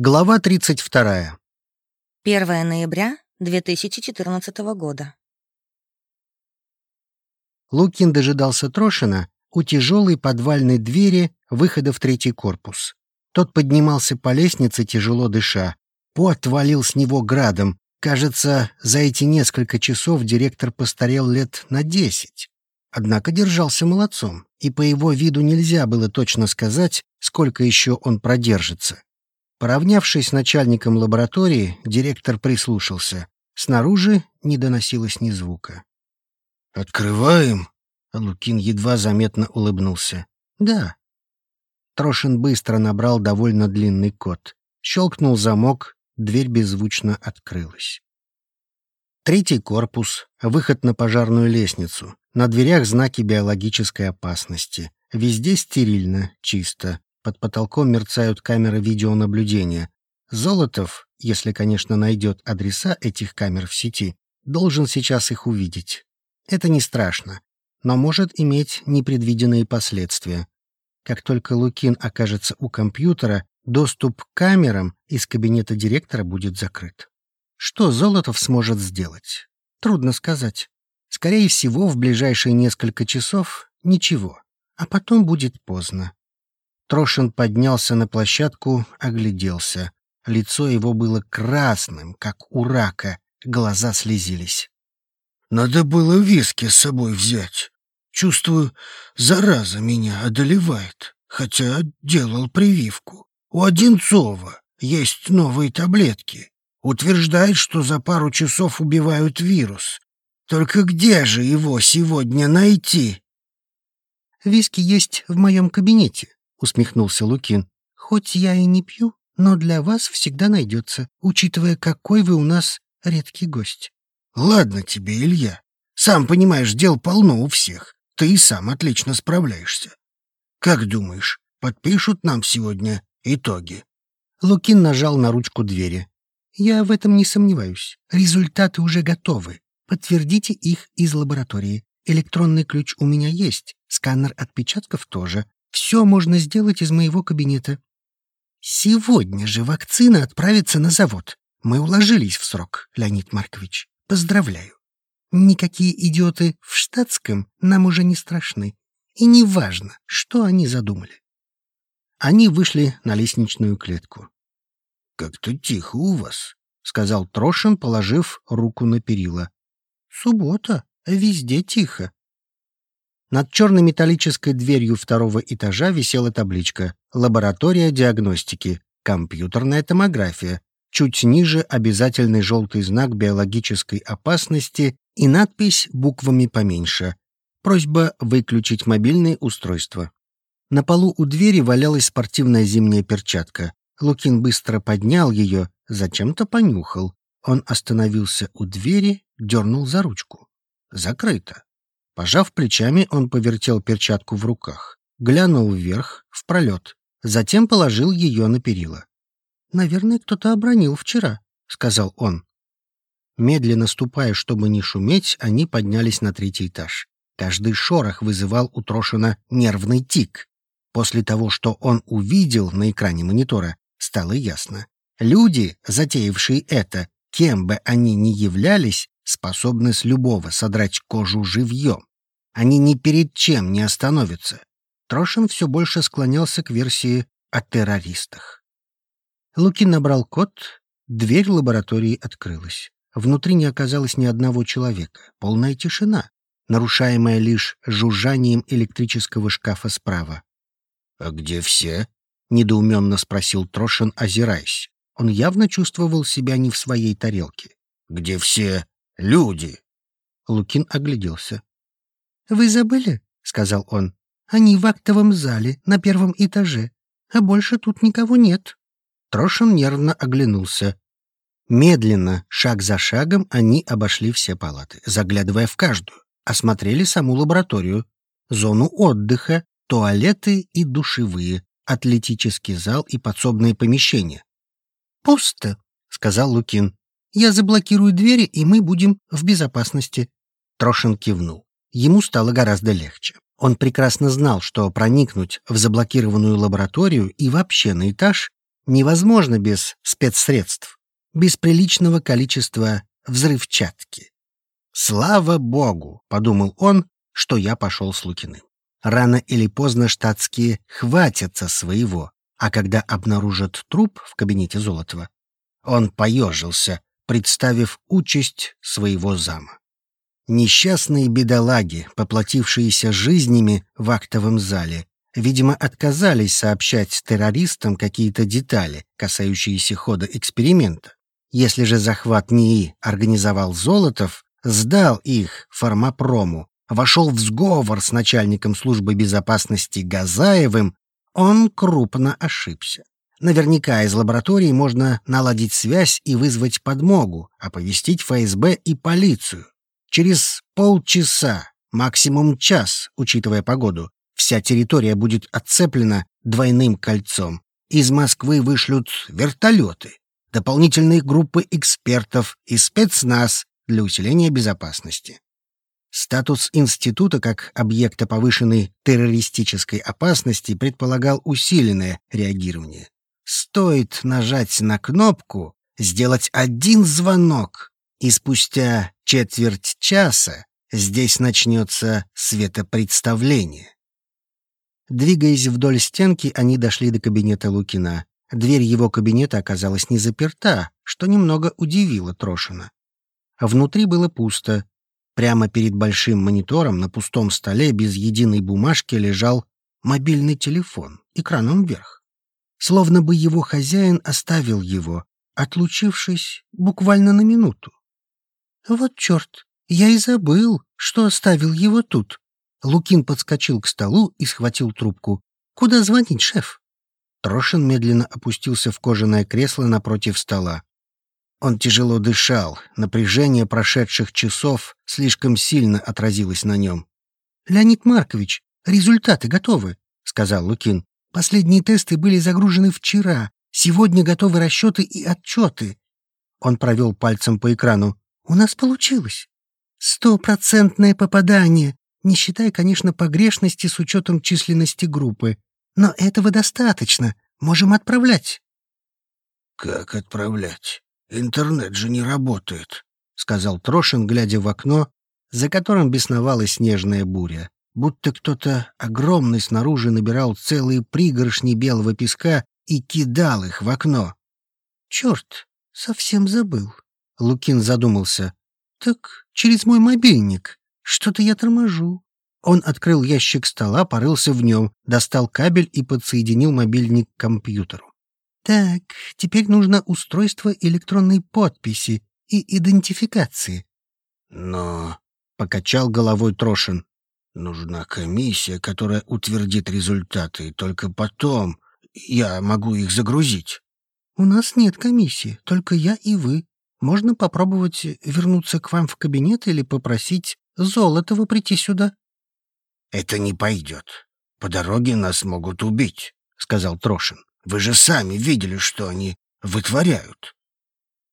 Глава 32. 1 ноября 2014 года. Лукин дожидался Трошина у тяжелой подвальной двери выхода в третий корпус. Тот поднимался по лестнице, тяжело дыша. Пот валил с него градом. Кажется, за эти несколько часов директор постарел лет на десять. Однако держался молодцом, и по его виду нельзя было точно сказать, сколько еще он продержится. Поравнявшись с начальником лаборатории, директор прислушался. Снаружи не доносилось ни звука. «Открываем?» Лукин едва заметно улыбнулся. «Да». Трошин быстро набрал довольно длинный код. Щелкнул замок, дверь беззвучно открылась. Третий корпус, выход на пожарную лестницу. На дверях знаки биологической опасности. Везде стерильно, чисто. Под потолком мерцают камеры видеонаблюдения. Золотов, если, конечно, найдет адреса этих камер в сети, должен сейчас их увидеть. Это не страшно, но может иметь непредвиденные последствия. Как только Лукин окажется у компьютера, доступ к камерам из кабинета директора будет закрыт. Что Золотов сможет сделать? Трудно сказать. Скорее всего, в ближайшие несколько часов ничего, а потом будет поздно. Трошин поднялся на площадку, огляделся. Лицо его было красным, как у рака, глаза слезились. «Надо было виски с собой взять. Чувствую, зараза меня одолевает, хотя делал прививку. У Одинцова есть новые таблетки. Утверждает, что за пару часов убивают вирус. Только где же его сегодня найти?» «Виски есть в моем кабинете», — усмехнулся Лукин. «Хоть я и не пью, но для вас всегда найдется, учитывая, какой вы у нас редкий гость». «Ладно тебе, Илья. Сам понимаешь, дел полно у всех. Ты и сам отлично справляешься. Как думаешь, подпишут нам сегодня итоги?» Лукин нажал на ручку двери. «Я в этом не сомневаюсь. Результаты уже готовы. Подтвердите их из лаборатории. Электронный ключ у меня есть, сканер отпечатков тоже. Все можно сделать из моего кабинета. Сегодня же вакцина отправится на завод. Мы уложились в срок, Леонид Маркович. Поздравляю. Никакие идиоты в штатском нам уже не страшны. И не важно, что они задумали. Они вышли на лестничную клетку. «Как-то тихо у вас», — сказал Трошин, положив руку на перила. «Суббота. Везде тихо», над черной металлической дверью второго этажа висела табличка «Лаборатория диагностики. Компьютерная томография». Чуть ниже обязательный желтый знак биологической опасности и надпись буквами поменьше. Просьба выключить мобильные устройства. На полу у двери валялась спортивная зимняя перчатка. Лукин быстро поднял ее, зачем-то понюхал. Он остановился у двери, дернул за ручку. Закрыто. Пожав плечами, он повертел перчатку в руках, глянул вверх, в пролет, затем положил ее на перила. «Наверное, кто-то обронил вчера», — сказал он. Медленно ступая, чтобы не шуметь, они поднялись на третий этаж. Каждый шорох вызывал у Трошина нервный тик. После того, что он увидел на экране монитора, стало ясно. Люди, затеявшие это, кем бы они ни являлись, способны с любого содрать кожу живьем. Они ни перед чем не остановятся. Трошин все больше склонялся к версии о террористах. Лукин набрал код, дверь лаборатории открылась. Внутри не оказалось ни одного человека, полная тишина, нарушаемая лишь жужжанием электрического шкафа справа. «А где все?» — недоуменно спросил Трошин, озираясь. Он явно чувствовал себя не в своей тарелке. «Где все люди?» Лукин огляделся. «Вы забыли?» — сказал он. «Они в актовом зале, на первом этаже, а больше тут никого нет». Трошин нервно оглянулся. Медленно, шаг за шагом, они обошли все палаты, заглядывая в каждую, осмотрели саму лабораторию, зону отдыха, туалеты и душевые, атлетический зал и подсобные помещения. «Пусто», — сказал Лукин. «Я заблокирую двери, и мы будем в безопасности». Трошин кивнул. Ему стало гораздо легче. Он прекрасно знал, что проникнуть в заблокированную лабораторию и вообще на этаж невозможно без спецсредств, без приличного количества взрывчатки. «Слава богу!» — подумал он, что я пошел с Лукиным. Рано или поздно штатские хватятся своего, а когда обнаружат труп в кабинете Золотова, он поежился, представив участь своего зама. Несчастные бедолаги, поплатившиеся жизнями в актовом зале, видимо, отказались сообщать террористам какие-то детали, касающиеся хода эксперимента. Если же захват НИИ организовал Золотов, сдал их фармапрому, вошел в сговор с начальником службы безопасности Газаевым, он крупно ошибся. Наверняка из лаборатории можно наладить связь и вызвать подмогу, оповестить ФСБ и полицию. Через полчаса, максимум час, учитывая погоду, вся территория будет отцеплена двойным кольцом. Из Москвы вышлют вертолеты, дополнительные группы экспертов и спецназ для усиления безопасности. Статус института как объекта повышенной террористической опасности предполагал усиленное реагирование. Стоит нажать на кнопку, сделать один звонок, и спустя четверть часа здесь начнется светопредставление. Двигаясь вдоль стенки, они дошли до кабинета Лукина. Дверь его кабинета оказалась не заперта, что немного удивило Трошина. Внутри было пусто. Прямо перед большим монитором на пустом столе без единой бумажки лежал мобильный телефон, экраном вверх. Словно бы его хозяин оставил его, отлучившись буквально на минуту. «Вот черт, я и забыл, что оставил его тут». Лукин подскочил к столу и схватил трубку. «Куда звонить, шеф?» Трошин медленно опустился в кожаное кресло напротив стола. Он тяжело дышал, напряжение прошедших часов слишком сильно отразилось на нем. «Леонид Маркович, результаты готовы», — сказал Лукин. «Последние тесты были загружены вчера. Сегодня готовы расчеты и отчеты». Он провел пальцем по экрану. «У нас получилось. Стопроцентное попадание, не считая, конечно, погрешности с учетом численности группы. Но этого достаточно. Можем отправлять». «Как отправлять?» «Интернет же не работает», — сказал Трошин, глядя в окно, за которым бесновалась снежная буря, будто кто-то огромный снаружи набирал целые пригоршни белого песка и кидал их в окно. «Черт, совсем забыл», — Лукин задумался. «Так через мой мобильник. Что-то я торможу». Он открыл ящик стола, порылся в нем, достал кабель и подсоединил мобильник к компьютеру. Так, теперь нужно устройство электронной подписи и идентификации. Но, — покачал головой Трошин, — нужна комиссия, которая утвердит результаты, и только потом я могу их загрузить. У нас нет комиссии, только я и вы. Можно попробовать вернуться к вам в кабинет или попросить Золотова прийти сюда. Это не пойдет. По дороге нас могут убить, — сказал Трошин. Вы же сами видели, что они вытворяют.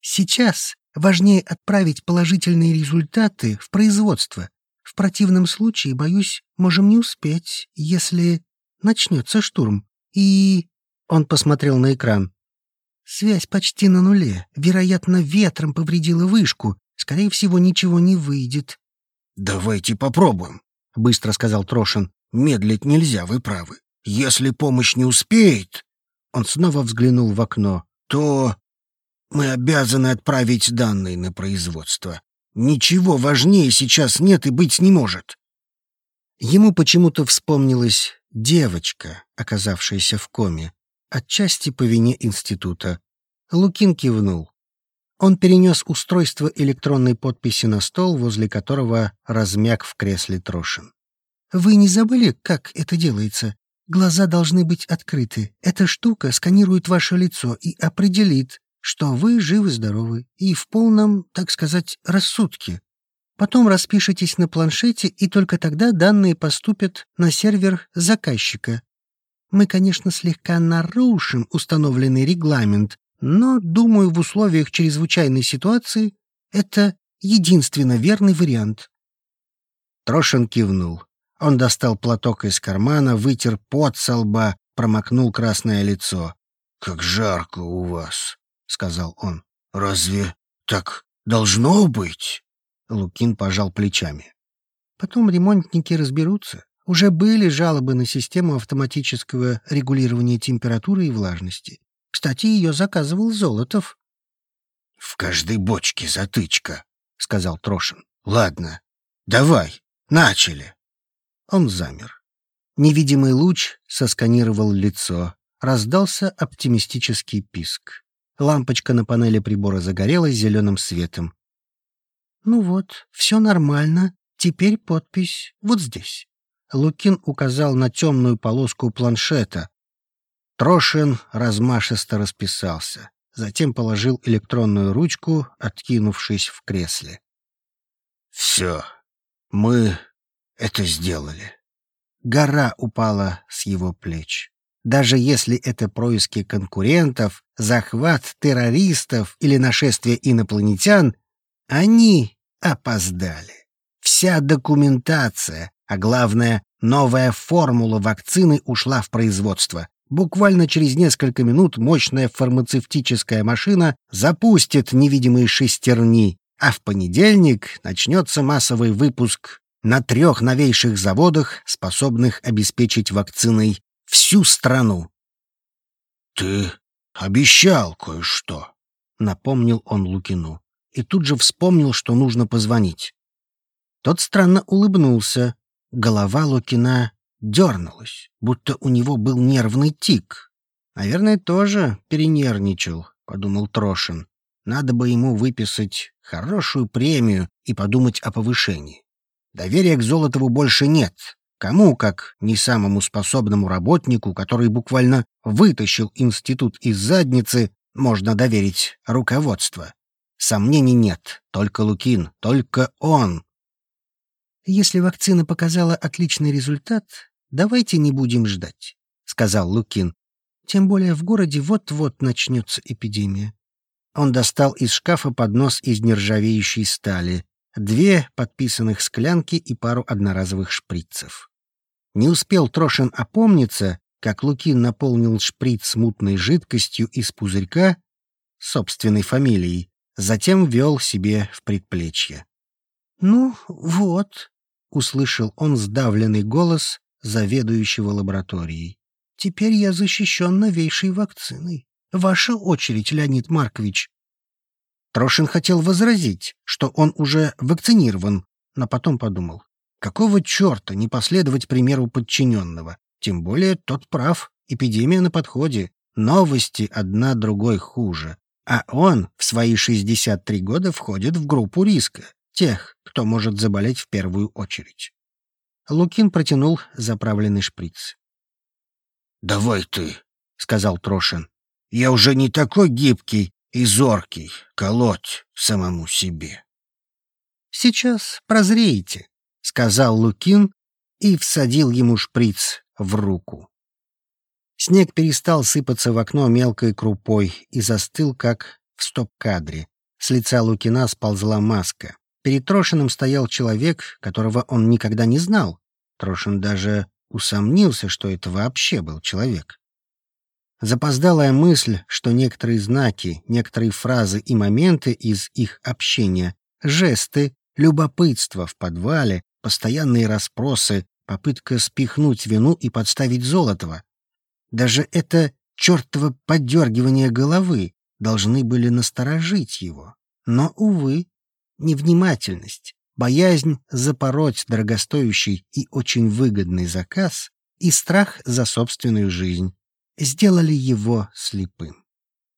Сейчас важнее отправить положительные результаты в производство. В противном случае, боюсь, можем не успеть, если начнется штурм. И... Он посмотрел на экран. Связь почти на нуле. Вероятно, ветром повредила вышку. Скорее всего, ничего не выйдет. «Давайте попробуем», — быстро сказал Трошин. «Медлить нельзя, вы правы. Если помощь не успеет...» Он снова взглянул в окно. «То мы обязаны отправить данные на производство. Ничего важнее сейчас нет и быть не может». Ему почему-то вспомнилась девочка, оказавшаяся в коме, отчасти по вине института. Лукин кивнул. Он перенес устройство электронной подписи на стол, возле которого размяк в кресле Трошин. «Вы не забыли, как это делается? Глаза должны быть открыты. Эта штука сканирует ваше лицо и определит, что вы живы-здоровы и в полном, так сказать, рассудке. Потом распишитесь на планшете, и только тогда данные поступят на сервер заказчика. Мы, конечно, слегка нарушим установленный регламент, но, думаю, в условиях чрезвычайной ситуации это единственно верный вариант. Трошин кивнул. Он достал платок из кармана, вытер пот со лба, промокнул красное лицо. как жарко у вас», — сказал он. «Разве так должно быть?» Лукин пожал плечами. «Потом ремонтники разберутся. Уже были жалобы на систему автоматического регулирования температуры и влажности. Кстати, ее заказывал Золотов». «В каждой бочке затычка», — сказал Трошин. «Ладно, давай, начали». Он замер. Невидимый луч сосканировал лицо. Раздался оптимистический писк. Лампочка на панели прибора загорелась зеленым светом. «Ну вот, все нормально. Теперь подпись вот здесь». Лукин указал на темную полоску планшета. Трошин размашисто расписался. Затем положил электронную ручку, откинувшись в кресле. «Все, мы это сделали». Гора упала с его плеч. Даже если это происки конкурентов, захват террористов или нашествие инопланетян, они опоздали. Вся документация, а главное, новая формула вакцины ушла в производство. Буквально через несколько минут мощная фармацевтическая машина запустит невидимые шестерни, а в понедельник начнется массовый выпуск на трех новейших заводах, способных обеспечить вакциной всю страну. «Ты обещал кое-что», — напомнил он Лукину, и тут же вспомнил, что нужно позвонить. Тот странно улыбнулся. Голова Лукина дернулась, будто у него был нервный тик. «Наверное, тоже перенервничал», — подумал Трошин. «Надо бы ему выписать хорошую премию и подумать о повышении. Доверия к Золотову больше нет. Кому, как не самому способному работнику, который буквально вытащил институт из задницы, можно доверить руководство? Сомнений нет, только Лукин, только он. «Если вакцина показала отличный результат, давайте не будем ждать», — сказал Лукин. «Тем более в городе вот-вот начнется эпидемия». Он достал из шкафа поднос из нержавеющей стали, две подписанных склянки и пару одноразовых шприцев. Не успел Трошин опомниться, как Лукин наполнил шприц мутной жидкостью из пузырька собственной фамилией, затем ввел себе в предплечье. «Ну, вот», — услышал он сдавленный голос заведующего лабораторией. «Теперь я защищен новейшей вакциной. Ваша очередь, Леонид Маркович». Трошин хотел возразить, что он уже вакцинирован, но потом подумал. Какого черта не последовать примеру подчиненного? Тем более тот прав, эпидемия на подходе, новости одна другой хуже. А он в свои 63 года входит в группу риска, тех, кто может заболеть в первую очередь. Лукин протянул заправленный шприц. «Давай ты», — сказал Трошин. «Я уже не такой гибкий и зоркий, колоть самому себе». «Сейчас прозреете», — сказал Лукин и всадил ему шприц в руку. Снег перестал сыпаться в окно мелкой крупой и застыл, как в стоп-кадре. С лица Лукина сползла маска. Перед Трошиным стоял человек, которого он никогда не знал. Трошин даже усомнился, что это вообще был человек. Запоздалая мысль, что некоторые знаки, некоторые фразы и моменты из их общения, жесты, любопытство в подвале, постоянные расспросы, попытка спихнуть вину и подставить Золотого, даже это чертово подергивание головы должны были насторожить его. Но, увы, невнимательность, боязнь запороть дорогостоящий и очень выгодный заказ и страх за собственную жизнь сделали его слепым.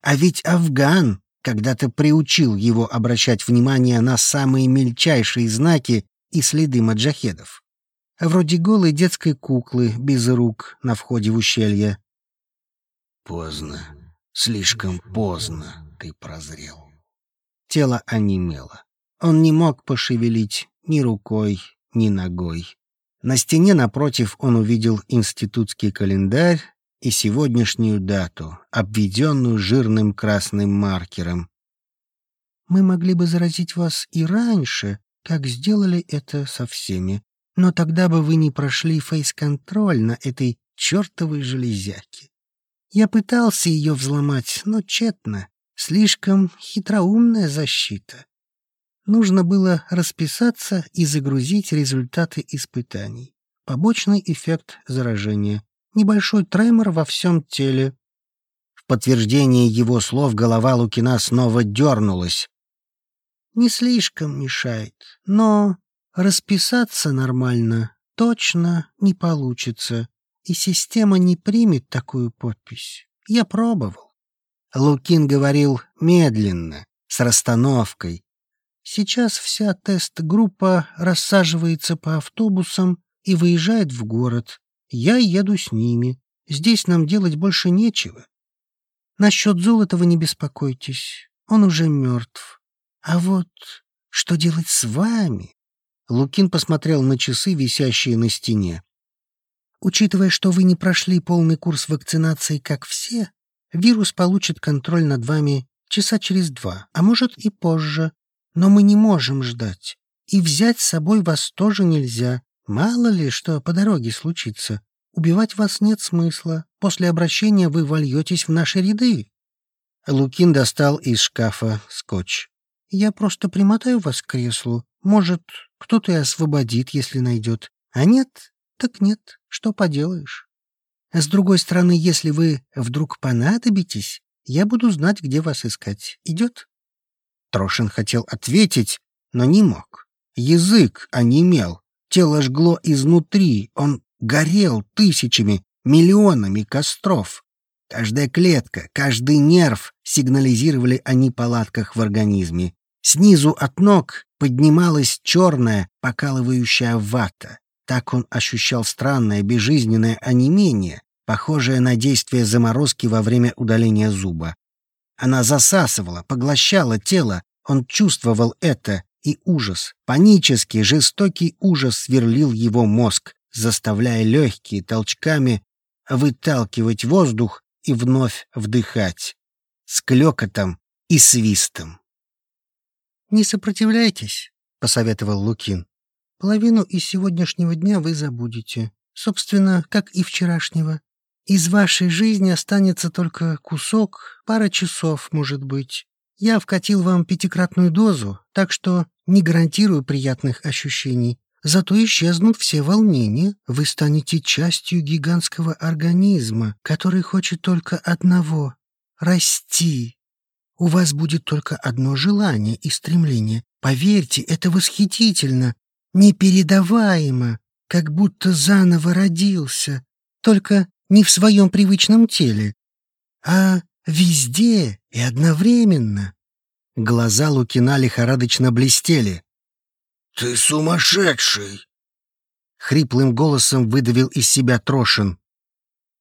А ведь Афган когда-то приучил его обращать внимание на самые мельчайшие знаки и следы маджахедов вроде голой детской куклы без рук на входе в ущелье. Поздно, слишком поздно ты прозрел. Тело онемело. Он не мог пошевелить ни рукой, ни ногой. На стене напротив он увидел институтский календарь и сегодняшнюю дату, обведенную жирным красным маркером. «Мы могли бы заразить вас и раньше, как сделали это со всеми», но тогда бы вы не прошли фейс-контроль на этой чертовой железяке. Я пытался ее взломать, но тщетно. Слишком хитроумная защита. Нужно было расписаться и загрузить результаты испытаний. Побочный эффект заражения. Небольшой тремор во всем теле. В подтверждение его слов голова Лукина снова дернулась. Не слишком мешает, но расписаться нормально точно не получится, и система не примет такую подпись. Я пробовал. Лукин говорил медленно, с расстановкой. Сейчас вся тест-группа рассаживается по автобусам и выезжает в город. Я еду с ними. Здесь нам делать больше нечего. Насчет Золотого не беспокойтесь, он уже мертв. А вот что делать с вами? Лукин посмотрел на часы, висящие на стене. Учитывая, что вы не прошли полный курс вакцинации, как все, вирус получит контроль над вами часа через два, а может и позже. Но мы не можем ждать. И взять с собой вас тоже нельзя. Мало ли, что по дороге случится. Убивать вас нет смысла. После обращения вы вольетесь в наши ряды. Лукин достал из шкафа скотч. Я просто примотаю вас к креслу. Может, кто-то и освободит, если найдет. А нет, так нет. Что поделаешь? А с другой стороны, если вы вдруг понадобитесь, я буду знать, где вас искать. Идет? Трошин хотел ответить, но не мог. Язык онемел, тело жгло изнутри, он горел тысячами, миллионами костров. Каждая клетка, каждый нерв сигнализировали о неполадках в организме. Снизу от ног поднималась черная, покалывающая вата. Так он ощущал странное, безжизненное онемение, похожее на действие заморозки во время удаления зуба. Она засасывала, поглощала тело, он чувствовал это, и ужас, панический, жестокий ужас сверлил его мозг, заставляя легкие толчками выталкивать воздух и вновь вдыхать, с клёкотом и свистом. «Не сопротивляйтесь», — посоветовал Лукин. «Половину из сегодняшнего дня вы забудете. Собственно, как и вчерашнего. Из вашей жизни останется только кусок, пара часов, может быть. Я вкатил вам пятикратную дозу, так что не гарантирую приятных ощущений. Зато исчезнут все волнения. Вы станете частью гигантского организма, который хочет только одного — расти. У вас будет только одно желание и стремление. Поверьте, это восхитительно, непередаваемо, как будто заново родился, только не в своем привычном теле, а везде и одновременно. Глаза Лукина лихорадочно блестели. «Ты сумасшедший!» Хриплым голосом выдавил из себя Трошин.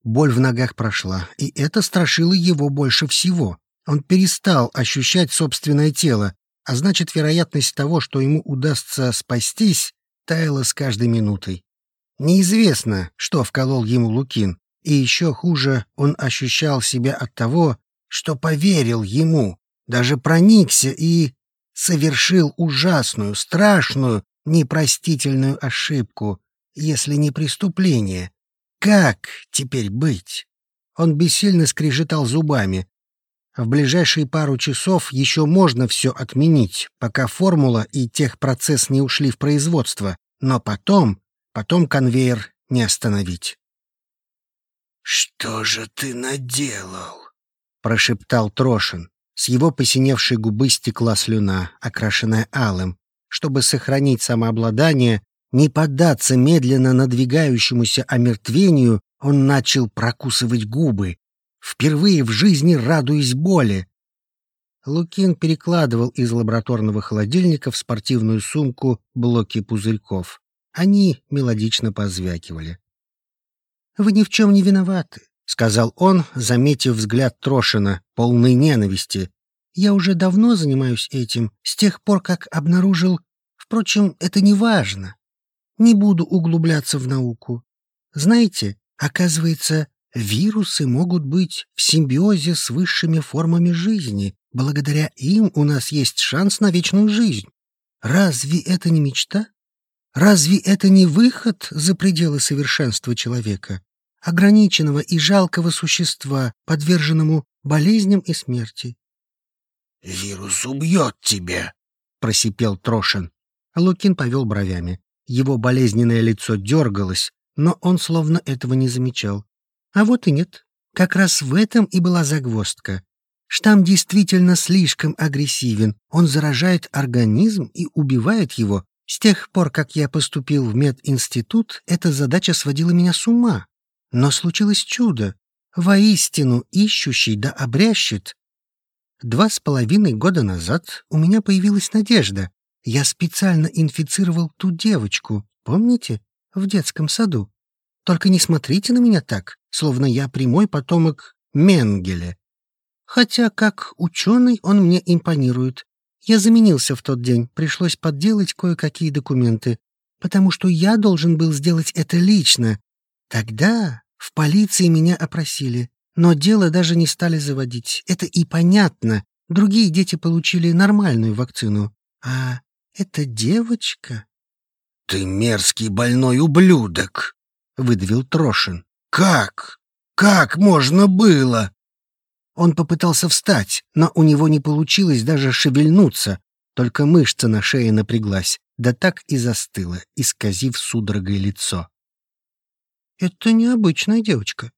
Боль в ногах прошла, и это страшило его больше всего. Он перестал ощущать собственное тело, а значит, вероятность того, что ему удастся спастись, таяла с каждой минутой. Неизвестно, что вколол ему Лукин, и еще хуже он ощущал себя от того, что поверил ему, даже проникся и совершил ужасную, страшную, непростительную ошибку, если не преступление. Как теперь быть? Он бессильно скрежетал зубами, в ближайшие пару часов еще можно все отменить, пока формула и техпроцесс не ушли в производство, но потом, потом конвейер не остановить. «Что же ты наделал?» — прошептал Трошин. С его посиневшей губы стекла слюна, окрашенная алым. Чтобы сохранить самообладание, не поддаться медленно надвигающемуся омертвению, он начал прокусывать губы, впервые в жизни радуясь боли. Лукин перекладывал из лабораторного холодильника в спортивную сумку блоки пузырьков. Они мелодично позвякивали. «Вы ни в чем не виноваты», — сказал он, заметив взгляд Трошина, полный ненависти. «Я уже давно занимаюсь этим, с тех пор, как обнаружил... Впрочем, это не важно. Не буду углубляться в науку. Знаете, оказывается, Вирусы могут быть в симбиозе с высшими формами жизни. Благодаря им у нас есть шанс на вечную жизнь. Разве это не мечта? Разве это не выход за пределы совершенства человека? Ограниченного и жалкого существа, подверженному болезням и смерти. «Вирус убьет тебя!» — просипел Трошин. Лукин повел бровями. Его болезненное лицо дергалось, но он словно этого не замечал. А вот и нет. Как раз в этом и была загвоздка. Штамм действительно слишком агрессивен. Он заражает организм и убивает его. С тех пор, как я поступил в мединститут, эта задача сводила меня с ума. Но случилось чудо. Воистину ищущий да обрящет Два с половиной года назад у меня появилась надежда. Я специально инфицировал ту девочку, помните, в детском саду. Только не смотрите на меня так, словно я прямой потомок Менгеля. Хотя, как ученый, он мне импонирует. Я заменился в тот день, пришлось подделать кое-какие документы, потому что я должен был сделать это лично. Тогда в полиции меня опросили. Но дело даже не стали заводить. Это и понятно. Другие дети получили нормальную вакцину. А эта девочка... — Ты мерзкий больной ублюдок! — выдавил Трошин. — Как? Как можно было? Он попытался встать, но у него не получилось даже шевельнуться. Только мышца на шее напряглась, да так и застыла, исказив судорогой лицо. «Это необычная девочка»,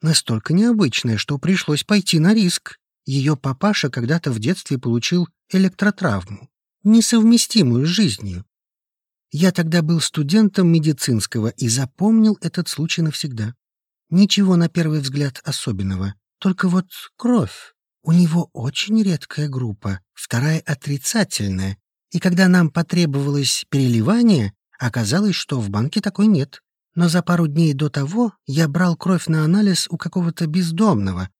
Настолько необычная, что пришлось пойти на риск. Ее папаша когда-то в детстве получил электротравму, несовместимую с жизнью. Я тогда был студентом медицинского и запомнил этот случай навсегда. Ничего на первый взгляд особенного, только вот кровь. У него очень редкая группа, вторая отрицательная, и когда нам потребовалось переливание, оказалось, что в банке такой нет но за пару дней до того я брал кровь на анализ у какого-то бездомного.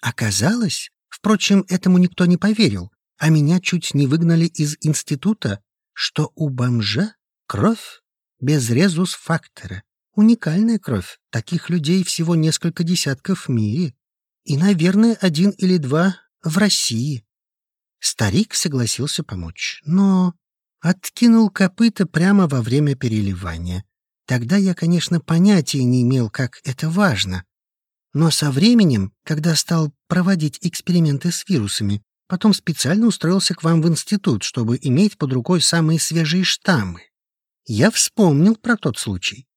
Оказалось, впрочем, этому никто не поверил, а меня чуть не выгнали из института, что у бомжа кровь без резус-фактора. Уникальная кровь. Таких людей всего несколько десятков в мире. И, наверное, один или два в России. Старик согласился помочь, но откинул копыта прямо во время переливания. Тогда я, конечно, понятия не имел, как это важно. Но со временем, когда стал проводить эксперименты с вирусами, потом специально устроился к вам в институт, чтобы иметь под рукой самые свежие штаммы. Я вспомнил про тот случай.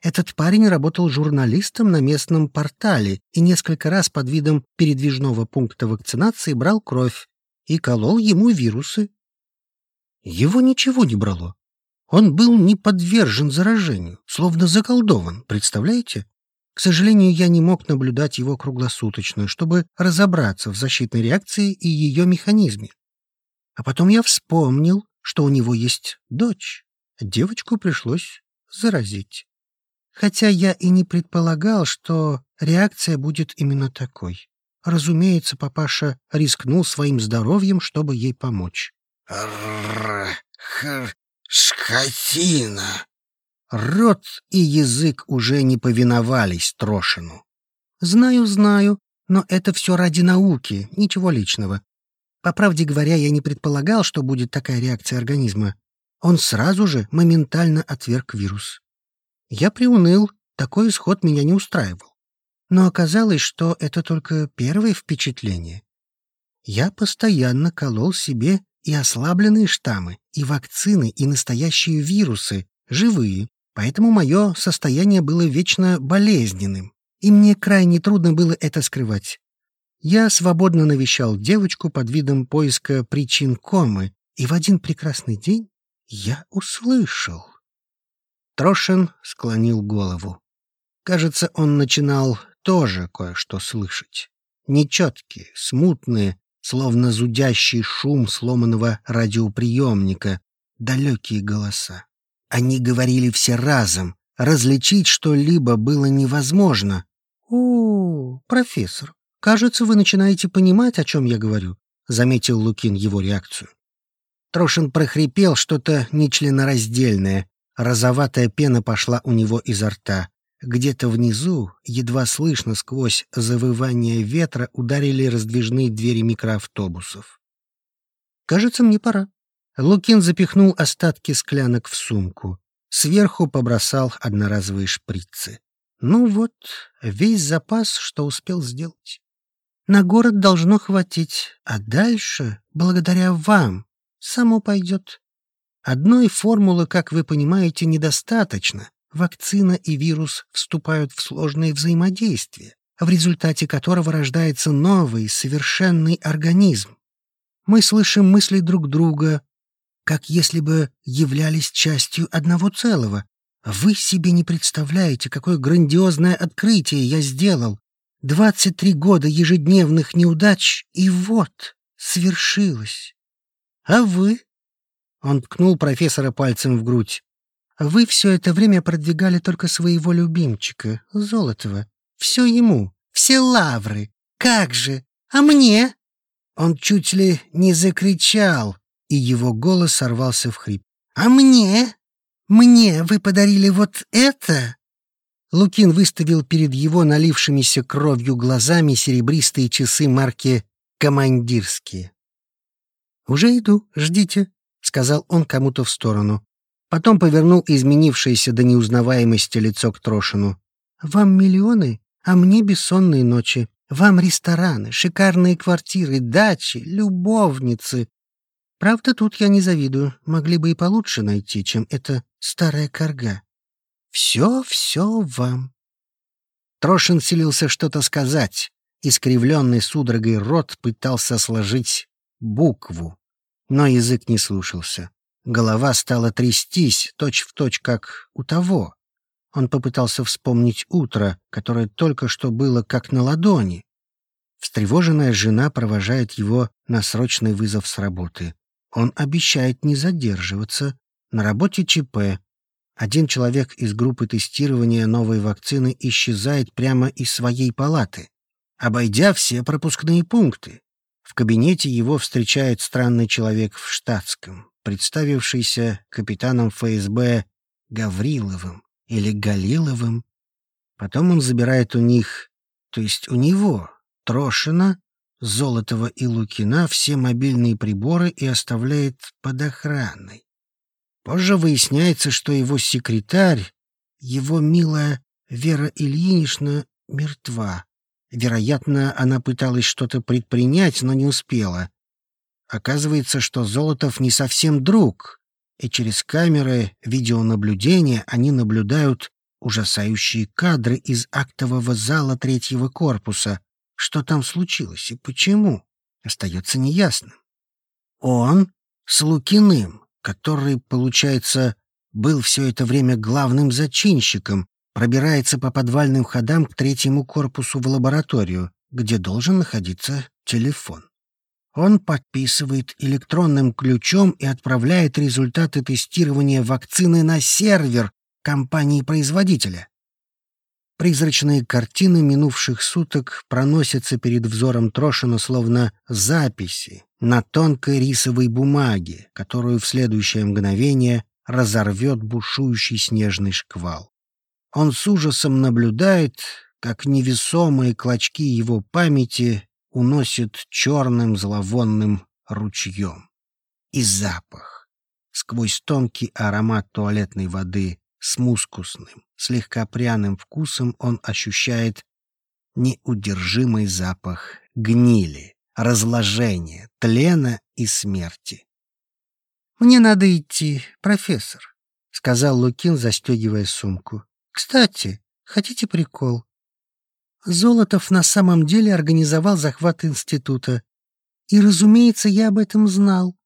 Этот парень работал журналистом на местном портале и несколько раз под видом передвижного пункта вакцинации брал кровь и колол ему вирусы. Его ничего не брало. Он был не подвержен заражению, словно заколдован, представляете? К сожалению, я не мог наблюдать его круглосуточно, чтобы разобраться в защитной реакции и ее механизме. А потом я вспомнил, что у него есть дочь. Девочку пришлось заразить. Хотя я и не предполагал, что реакция будет именно такой. Разумеется, папаша рискнул своим здоровьем, чтобы ей помочь. «Скотина!» Рот и язык уже не повиновались Трошину. «Знаю, знаю, но это все ради науки, ничего личного. По правде говоря, я не предполагал, что будет такая реакция организма. Он сразу же моментально отверг вирус. Я приуныл, такой исход меня не устраивал. Но оказалось, что это только первое впечатление. Я постоянно колол себе и ослабленные штаммы, и вакцины, и настоящие вирусы, живые, поэтому мое состояние было вечно болезненным, и мне крайне трудно было это скрывать. Я свободно навещал девочку под видом поиска причин комы, и в один прекрасный день я услышал. Трошин склонил голову. Кажется, он начинал тоже кое-что слышать. Нечеткие, смутные, словно зудящий шум сломанного радиоприемника, далекие голоса. Они говорили все разом, различить что-либо было невозможно. «О, профессор, кажется, вы начинаете понимать, о чем я говорю», — заметил Лукин его реакцию. Трошин прохрипел что-то нечленораздельное, розоватая пена пошла у него изо рта. Где-то внизу, едва слышно сквозь завывание ветра, ударили раздвижные двери микроавтобусов. «Кажется, мне пора». Лукин запихнул остатки склянок в сумку. Сверху побросал одноразовые шприцы. Ну вот, весь запас, что успел сделать. На город должно хватить, а дальше, благодаря вам, само пойдет. Одной формулы, как вы понимаете, недостаточно. Вакцина и вирус вступают в сложные взаимодействия, в результате которого рождается новый, совершенный организм. Мы слышим мысли друг друга, как если бы являлись частью одного целого. Вы себе не представляете, какое грандиозное открытие я сделал. 23 года ежедневных неудач, и вот, свершилось. А вы? Он ткнул профессора пальцем в грудь. Вы все это время продвигали только своего любимчика, Золотого. Все ему, все лавры. Как же? А мне? Он чуть ли не закричал, и его голос сорвался в хрип. «А мне? Мне вы подарили вот это?» Лукин выставил перед его налившимися кровью глазами серебристые часы марки «Командирские». «Уже иду, ждите», — сказал он кому-то в сторону. Потом повернул изменившееся до неузнаваемости лицо к Трошину. «Вам миллионы, а мне бессонные ночи. Вам рестораны, шикарные квартиры, дачи, любовницы. Правда, тут я не завидую. Могли бы и получше найти, чем эта старая корга. Все-все вам. Трошин силился что-то сказать. Искривленный судорогой рот пытался сложить букву. Но язык не слушался. Голова стала трястись, точь-в-точь, точь, как у того. Он попытался вспомнить утро, которое только что было как на ладони. Встревоженная жена провожает его на срочный вызов с работы. Он обещает не задерживаться. На работе ЧП. Один человек из группы тестирования новой вакцины исчезает прямо из своей палаты, обойдя все пропускные пункты. В кабинете его встречает странный человек в штатском, представившийся капитаном ФСБ Гавриловым или Галиловым. Потом он забирает у них, то есть у него, Трошина, Золотова и Лукина все мобильные приборы и оставляет под охраной. Позже выясняется, что его секретарь, его милая Вера Ильинична, мертва. Вероятно, она пыталась что-то предпринять, но не успела. Оказывается, что Золотов не совсем друг, и через камеры видеонаблюдения они наблюдают ужасающие кадры из актового зала третьего корпуса, что там случилось и почему, остается неясным. Он с Лукиным, который, получается, был все это время главным зачинщиком, пробирается по подвальным ходам к третьему корпусу в лабораторию, где должен находиться телефон. Он подписывает электронным ключом и отправляет результаты тестирования вакцины на сервер компании-производителя. Призрачные картины минувших суток проносятся перед взором Трошина словно записи на тонкой рисовой бумаге, которую в следующее мгновение разорвет бушующий снежный шквал. Он с ужасом наблюдает, как невесомые клочки его памяти уносят черным зловонным ручьем. И запах. Сквозь тонкий аромат туалетной воды с мускусным, слегка пряным вкусом он ощущает неудержимый запах гнили, разложения, тлена и смерти. «Мне надо идти, профессор», — сказал Лукин, застегивая сумку. «Кстати, хотите прикол? Золотов на самом деле организовал захват института. И, разумеется, я об этом знал.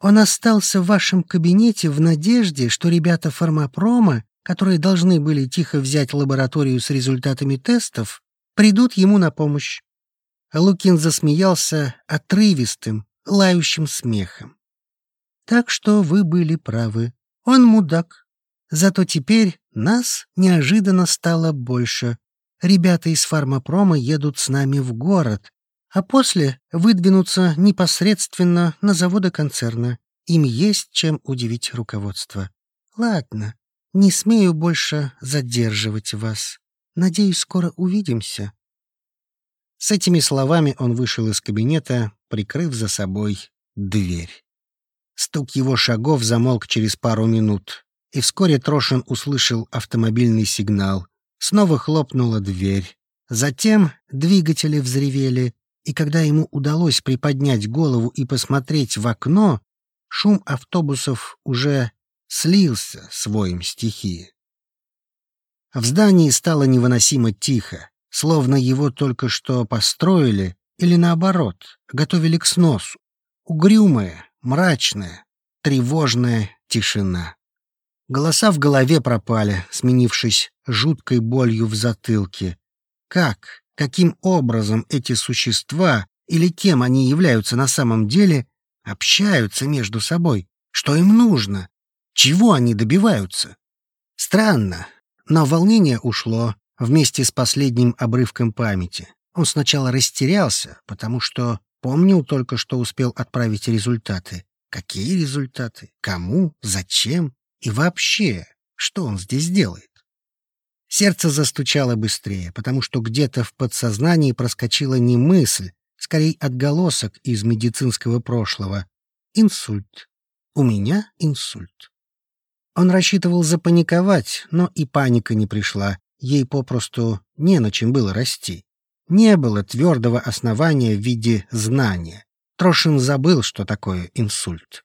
Он остался в вашем кабинете в надежде, что ребята фармапрома, которые должны были тихо взять лабораторию с результатами тестов, придут ему на помощь. Лукин засмеялся отрывистым, лающим смехом. Так что вы были правы. Он мудак. Зато теперь нас неожиданно стало больше. Ребята из фармапрома едут с нами в город, а после выдвинуться непосредственно на заводы концерна. Им есть чем удивить руководство. Ладно, не смею больше задерживать вас. Надеюсь, скоро увидимся. С этими словами он вышел из кабинета, прикрыв за собой дверь. Стук его шагов замолк через пару минут, и вскоре Трошин услышал автомобильный сигнал, Снова хлопнула дверь. Затем двигатели взревели, и когда ему удалось приподнять голову и посмотреть в окно, шум автобусов уже слился с воем стихии. В здании стало невыносимо тихо, словно его только что построили или, наоборот, готовили к сносу. Угрюмая, мрачная, тревожная тишина. Голоса в голове пропали, сменившись жуткой болью в затылке. Как, каким образом эти существа или кем они являются на самом деле общаются между собой? Что им нужно? Чего они добиваются? Странно, но волнение ушло вместе с последним обрывком памяти. Он сначала растерялся, потому что помнил только, что успел отправить результаты. Какие результаты? Кому? Зачем? И вообще, что он здесь делает? Сердце застучало быстрее, потому что где-то в подсознании проскочила не мысль, скорее отголосок из медицинского прошлого. Инсульт. У меня инсульт. Он рассчитывал запаниковать, но и паника не пришла. Ей попросту не на чем было расти. Не было твердого основания в виде знания. Трошин забыл, что такое инсульт.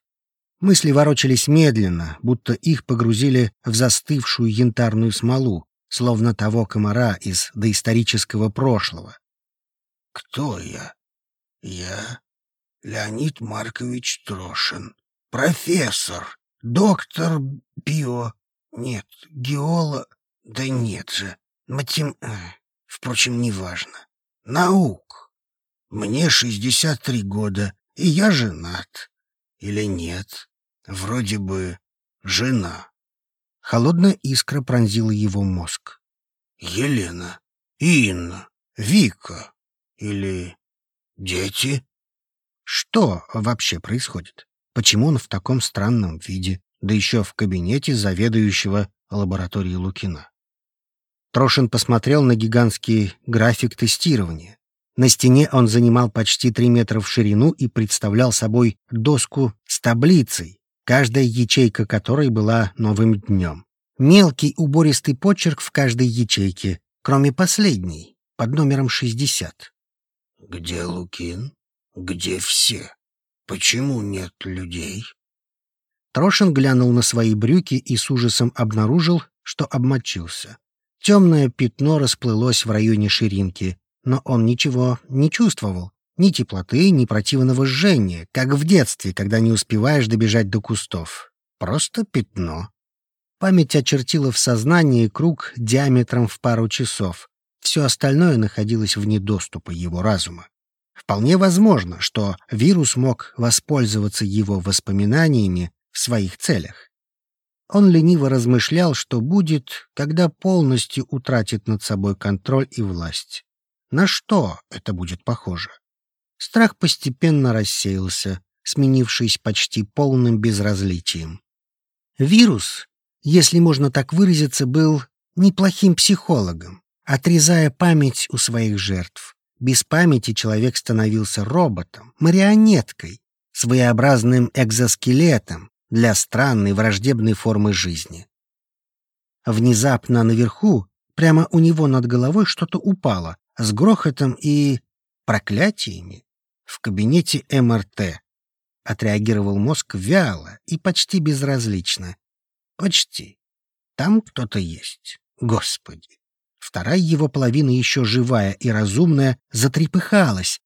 Мысли ворочались медленно, будто их погрузили в застывшую янтарную смолу, словно того комара из доисторического прошлого. «Кто я?» «Я Леонид Маркович Трошин, профессор, доктор био... Нет, геолог... Да нет же, матем... Э, впрочем, неважно. Наук. Мне 63 года, и я женат. Или нет? Вроде бы жена. Холодная искра пронзила его мозг. Елена, Инна, Вика или дети? Что вообще происходит? Почему он в таком странном виде, да еще в кабинете заведующего лабораторией Лукина? Трошин посмотрел на гигантский график тестирования. На стене он занимал почти три метра в ширину и представлял собой доску с таблицей, каждая ячейка которой была новым днем. Мелкий убористый почерк в каждой ячейке, кроме последней, под номером 60. «Где Лукин?» Где все? Почему нет людей? Трошин глянул на свои брюки и с ужасом обнаружил, что обмочился. Темное пятно расплылось в районе ширинки, но он ничего не чувствовал. Ни теплоты, ни противного жжения, как в детстве, когда не успеваешь добежать до кустов. Просто пятно. Память очертила в сознании круг диаметром в пару часов. Все остальное находилось вне доступа его разума. Вполне возможно, что вирус мог воспользоваться его воспоминаниями в своих целях. Он лениво размышлял, что будет, когда полностью утратит над собой контроль и власть. На что это будет похоже? Страх постепенно рассеялся, сменившись почти полным безразличием. Вирус, если можно так выразиться, был неплохим психологом, отрезая память у своих жертв. Без памяти человек становился роботом, марионеткой, своеобразным экзоскелетом для странной враждебной формы жизни. Внезапно наверху, прямо у него над головой что-то упало, с грохотом и проклятиями. В кабинете МРТ. Отреагировал мозг вяло и почти безразлично. Почти. Там кто-то есть. Господи. Вторая его половина, еще живая и разумная, затрепыхалась.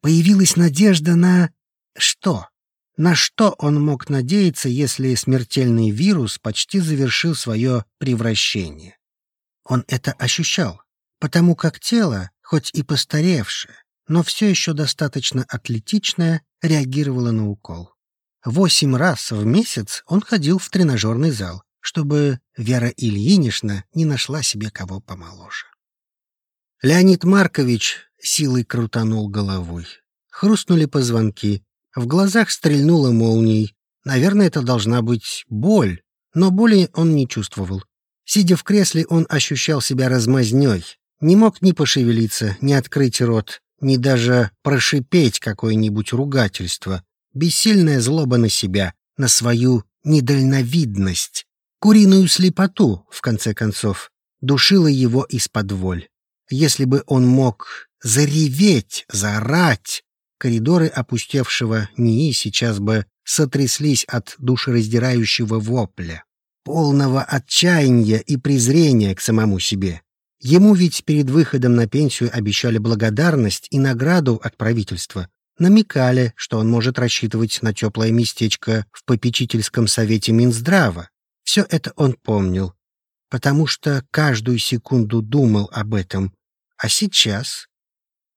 Появилась надежда на... Что? На что он мог надеяться, если смертельный вирус почти завершил свое превращение? Он это ощущал, потому как тело, хоть и постаревшее, но все еще достаточно атлетичное, реагировало на укол. Восемь раз в месяц он ходил в тренажерный зал, чтобы Вера Ильинична не нашла себе кого помоложе. Леонид Маркович силой крутанул головой. Хрустнули позвонки. В глазах стрельнула молнией. Наверное, это должна быть боль, но боли он не чувствовал. Сидя в кресле, он ощущал себя размазнёй. Не мог ни пошевелиться, ни открыть рот, ни даже прошипеть какое-нибудь ругательство. Бессильная злоба на себя, на свою недальновидность. Куриную слепоту, в конце концов. душила его из-под воль. Если бы он мог зареветь, заорать, коридоры опустевшего НИИ сейчас бы сотряслись от душераздирающего вопля, полного отчаяния и презрения к самому себе. Ему ведь перед выходом на пенсию обещали благодарность и награду от правительства. Намекали, что он может рассчитывать на теплое местечко в попечительском совете Минздрава. Все это он помнил, потому что каждую секунду думал об этом. А сейчас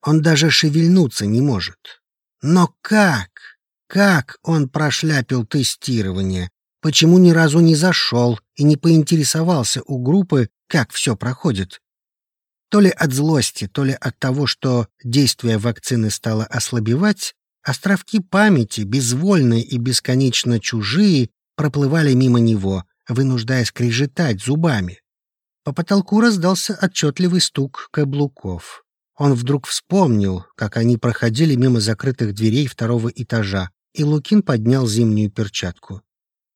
он даже шевельнуться не может. Но как? Как он прошляпил тестирование? Почему ни разу не зашел и не поинтересовался у группы, как все проходит? То ли от злости, то ли от того, что действие вакцины стало ослабевать, островки памяти, безвольные и бесконечно чужие, проплывали мимо него, вынуждая скрежетать зубами. По потолку раздался отчетливый стук каблуков. Он вдруг вспомнил, как они проходили мимо закрытых дверей второго этажа, и Лукин поднял зимнюю перчатку.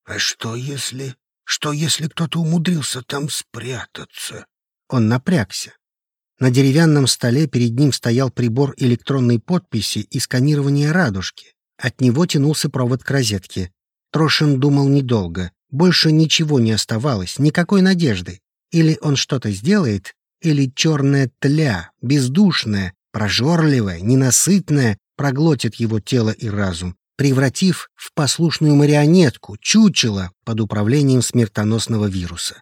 «А что если... что если кто-то умудрился там спрятаться?» Он напрягся. На деревянном столе перед ним стоял прибор электронной подписи и сканирования радужки. От него тянулся провод к розетке. Трошин думал недолго. Больше ничего не оставалось, никакой надежды. Или он что-то сделает, или черная тля, бездушная, прожорливая, ненасытная, проглотит его тело и разум, превратив в послушную марионетку, чучело под управлением смертоносного вируса.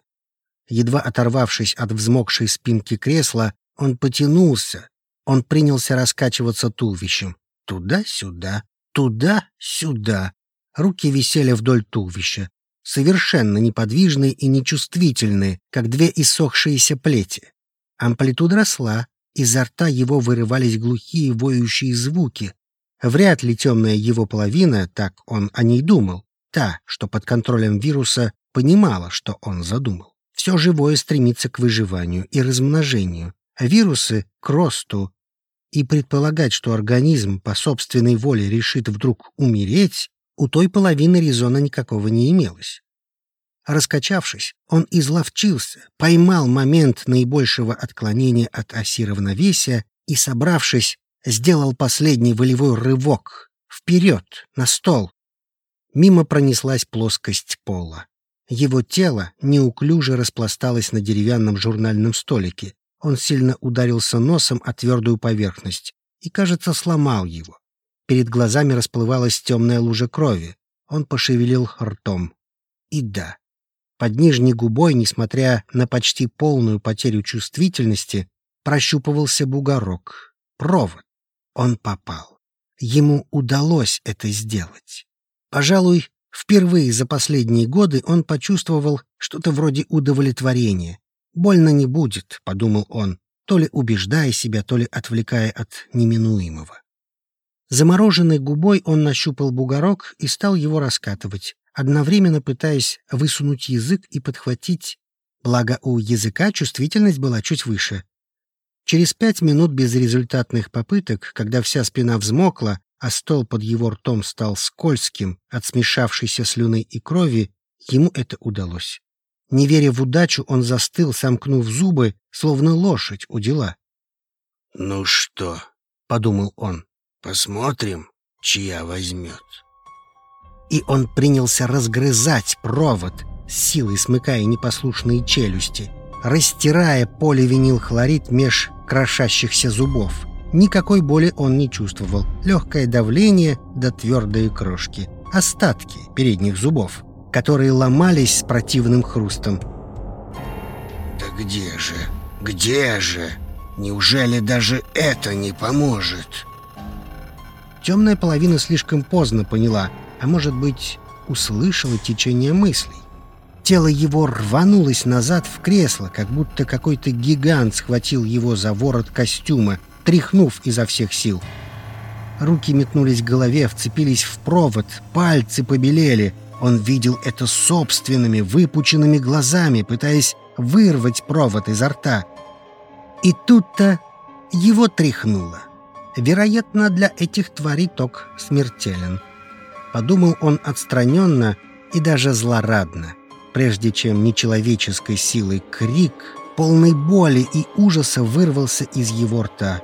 Едва оторвавшись от взмокшей спинки кресла, он потянулся. Он принялся раскачиваться туловищем. Туда-сюда, туда-сюда. Руки висели вдоль туловища, совершенно неподвижные и нечувствительные, как две иссохшиеся плети. Амплитуда росла, изо рта его вырывались глухие воющие звуки. Вряд ли темная его половина, так он о ней думал, та, что под контролем вируса, понимала, что он задумал. Все живое стремится к выживанию и размножению, вирусы — к росту. И предполагать, что организм по собственной воле решит вдруг умереть, у той половины резона никакого не имелось. Раскачавшись, он изловчился, поймал момент наибольшего отклонения от оси равновесия и, собравшись, сделал последний волевой рывок вперед, на стол. Мимо пронеслась плоскость пола. Его тело неуклюже распласталось на деревянном журнальном столике. Он сильно ударился носом о твердую поверхность и, кажется, сломал его. Перед глазами расплывалась темная лужа крови. Он пошевелил ртом. И да, под нижней губой, несмотря на почти полную потерю чувствительности, прощупывался бугорок. Провод. Он попал. Ему удалось это сделать. Пожалуй, впервые за последние годы он почувствовал что-то вроде удовлетворения. «Больно не будет», — подумал он, то ли убеждая себя, то ли отвлекая от неминуемого. Замороженной губой он нащупал бугорок и стал его раскатывать одновременно пытаясь высунуть язык и подхватить, благо у языка чувствительность была чуть выше. Через пять минут безрезультатных попыток, когда вся спина взмокла, а стол под его ртом стал скользким от смешавшейся слюны и крови, ему это удалось. Не веря в удачу, он застыл, сомкнув зубы, словно лошадь у дела. «Ну что?» — подумал он. «Посмотрим, чья возьмет» и он принялся разгрызать провод, силой смыкая непослушные челюсти, растирая поливинилхлорид меж крошащихся зубов. Никакой боли он не чувствовал. Легкое давление да твердые крошки. Остатки передних зубов, которые ломались с противным хрустом. «Да где же? Где же? Неужели даже это не поможет?» Темная половина слишком поздно поняла — а может быть, услышала течение мыслей. Тело его рванулось назад в кресло, как будто какой-то гигант схватил его за ворот костюма, тряхнув изо всех сил. Руки метнулись к голове, вцепились в провод, пальцы побелели. Он видел это собственными выпученными глазами, пытаясь вырвать провод изо рта. И тут-то его тряхнуло. Вероятно, для этих тварей ток смертелен. Подумал он отстраненно и даже злорадно, прежде чем нечеловеческой силой крик полный боли и ужаса вырвался из его рта.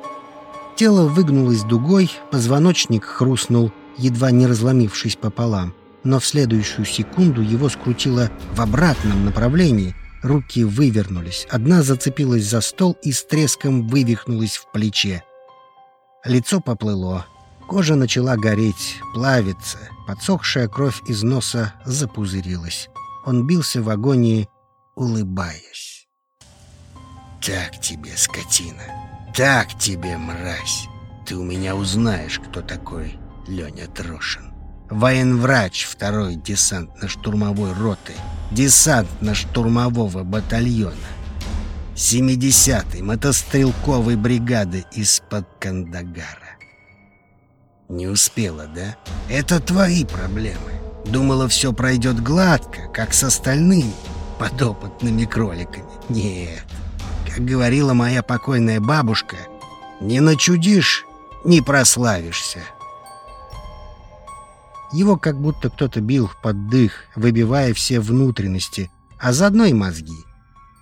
Тело выгнулось дугой, позвоночник хрустнул, едва не разломившись пополам. Но в следующую секунду его скрутило в обратном направлении. Руки вывернулись. Одна зацепилась за стол и с треском вывихнулась в плече. Лицо поплыло. Кожа начала гореть, плавиться. Подсохшая кровь из носа запузырилась. Он бился в агонии, улыбаясь. «Так тебе, скотина! Так тебе, мразь! Ты у меня узнаешь, кто такой Леня Трошин. Военврач второй десантно-штурмовой роты, десантно-штурмового батальона, 70-й мотострелковой бригады из-под Кандагара. Не успела, да? Это твои проблемы. Думала, все пройдет гладко, как с остальными подопытными кроликами. Нет, как говорила моя покойная бабушка, не начудишь, не прославишься. Его как будто кто-то бил под дых, выбивая все внутренности, а заодно и мозги.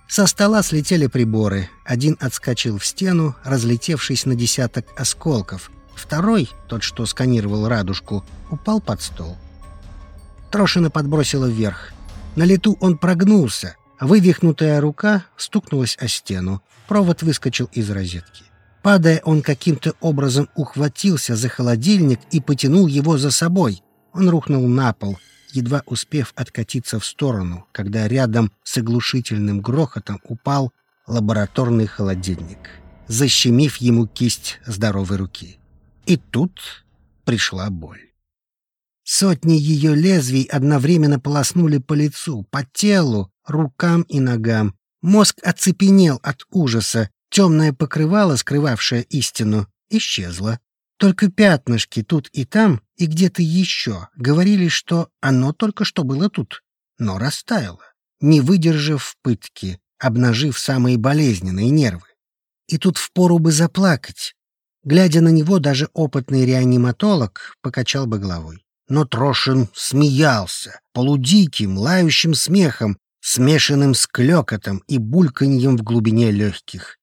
Со стола слетели приборы. Один отскочил в стену, разлетевшись на десяток осколков. Второй, тот, что сканировал радужку, упал под стол. Трошина подбросила вверх. На лету он прогнулся. Вывихнутая рука стукнулась о стену. Провод выскочил из розетки. Падая, он каким-то образом ухватился за холодильник и потянул его за собой. Он рухнул на пол, едва успев откатиться в сторону, когда рядом с оглушительным грохотом упал лабораторный холодильник, защемив ему кисть здоровой руки. И тут пришла боль. Сотни ее лезвий одновременно полоснули по лицу, по телу, рукам и ногам. Мозг оцепенел от ужаса, темное покрывало, скрывавшее истину, исчезло. Только пятнышки тут и там, и где-то еще, говорили, что оно только что было тут, но растаяло, не выдержав пытки, обнажив самые болезненные нервы. И тут впору бы заплакать. Глядя на него, даже опытный реаниматолог покачал бы головой. Но Трошин смеялся, полудиким, лающим смехом, смешанным с клёкотом и бульканьем в глубине легких.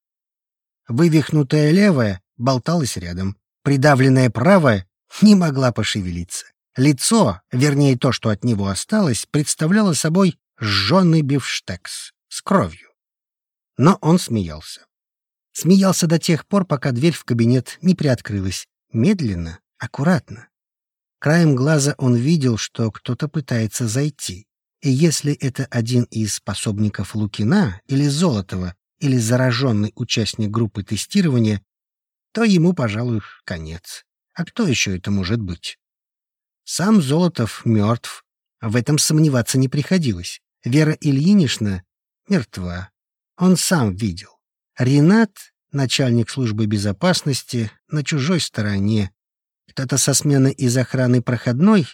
Вывихнутая левая болталась рядом. Придавленная правая не могла пошевелиться. Лицо, вернее то, что от него осталось, представляло собой сжженный бифштекс с кровью. Но он смеялся. Смеялся до тех пор, пока дверь в кабинет не приоткрылась. Медленно, аккуратно. Краем глаза он видел, что кто-то пытается зайти. И если это один из способников Лукина или Золотова, или зараженный участник группы тестирования, то ему, пожалуй, конец. А кто еще это может быть? Сам Золотов мертв. В этом сомневаться не приходилось. Вера Ильинична мертва. Он сам видел. Ренат, начальник службы безопасности, на чужой стороне. Кто-то со смены из охраны проходной,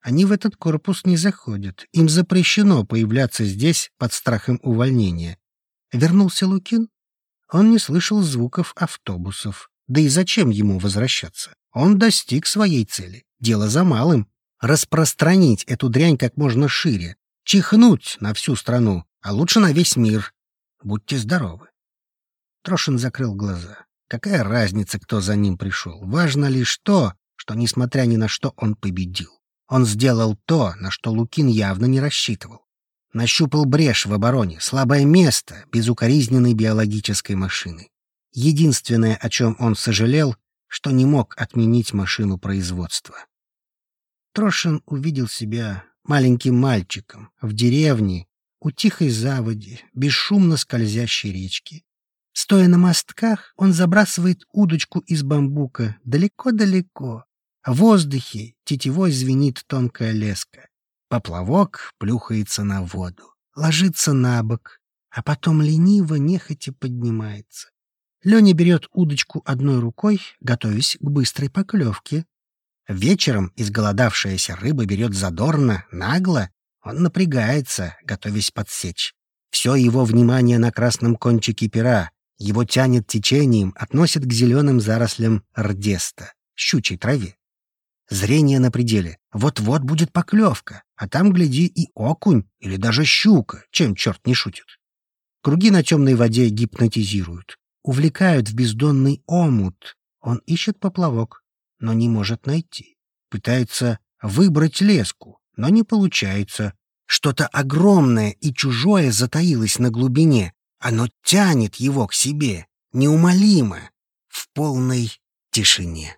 они в этот корпус не заходят. Им запрещено появляться здесь под страхом увольнения. Вернулся Лукин? Он не слышал звуков автобусов. Да и зачем ему возвращаться? Он достиг своей цели. Дело за малым. Распространить эту дрянь как можно шире. Чихнуть на всю страну, а лучше на весь мир. Будьте здоровы. Трошин закрыл глаза. Какая разница, кто за ним пришел? Важно лишь то, что, несмотря ни на что, он победил. Он сделал то, на что Лукин явно не рассчитывал. Нащупал брешь в обороне, слабое место безукоризненной биологической машины. Единственное, о чем он сожалел, что не мог отменить машину производства. Трошин увидел себя маленьким мальчиком в деревне, у тихой заводи, бесшумно скользящей речки. Стоя на мостках, он забрасывает удочку из бамбука далеко-далеко. В воздухе тетевой звенит тонкая леска. Поплавок плюхается на воду, ложится на бок, а потом лениво нехотя поднимается. Леня берет удочку одной рукой, готовясь к быстрой поклевке. Вечером изголодавшаяся рыба берет задорно, нагло. Он напрягается, готовясь подсечь. Все его внимание на красном кончике пера. Его тянет течением, относит к зеленым зарослям рдеста, щучьей траве. Зрение на пределе. Вот-вот будет поклевка, а там, гляди, и окунь или даже щука, чем черт не шутит. Круги на темной воде гипнотизируют, увлекают в бездонный омут. Он ищет поплавок, но не может найти. Пытается выбрать леску, но не получается. Что-то огромное и чужое затаилось на глубине. Оно тянет его к себе, неумолимо, в полной тишине.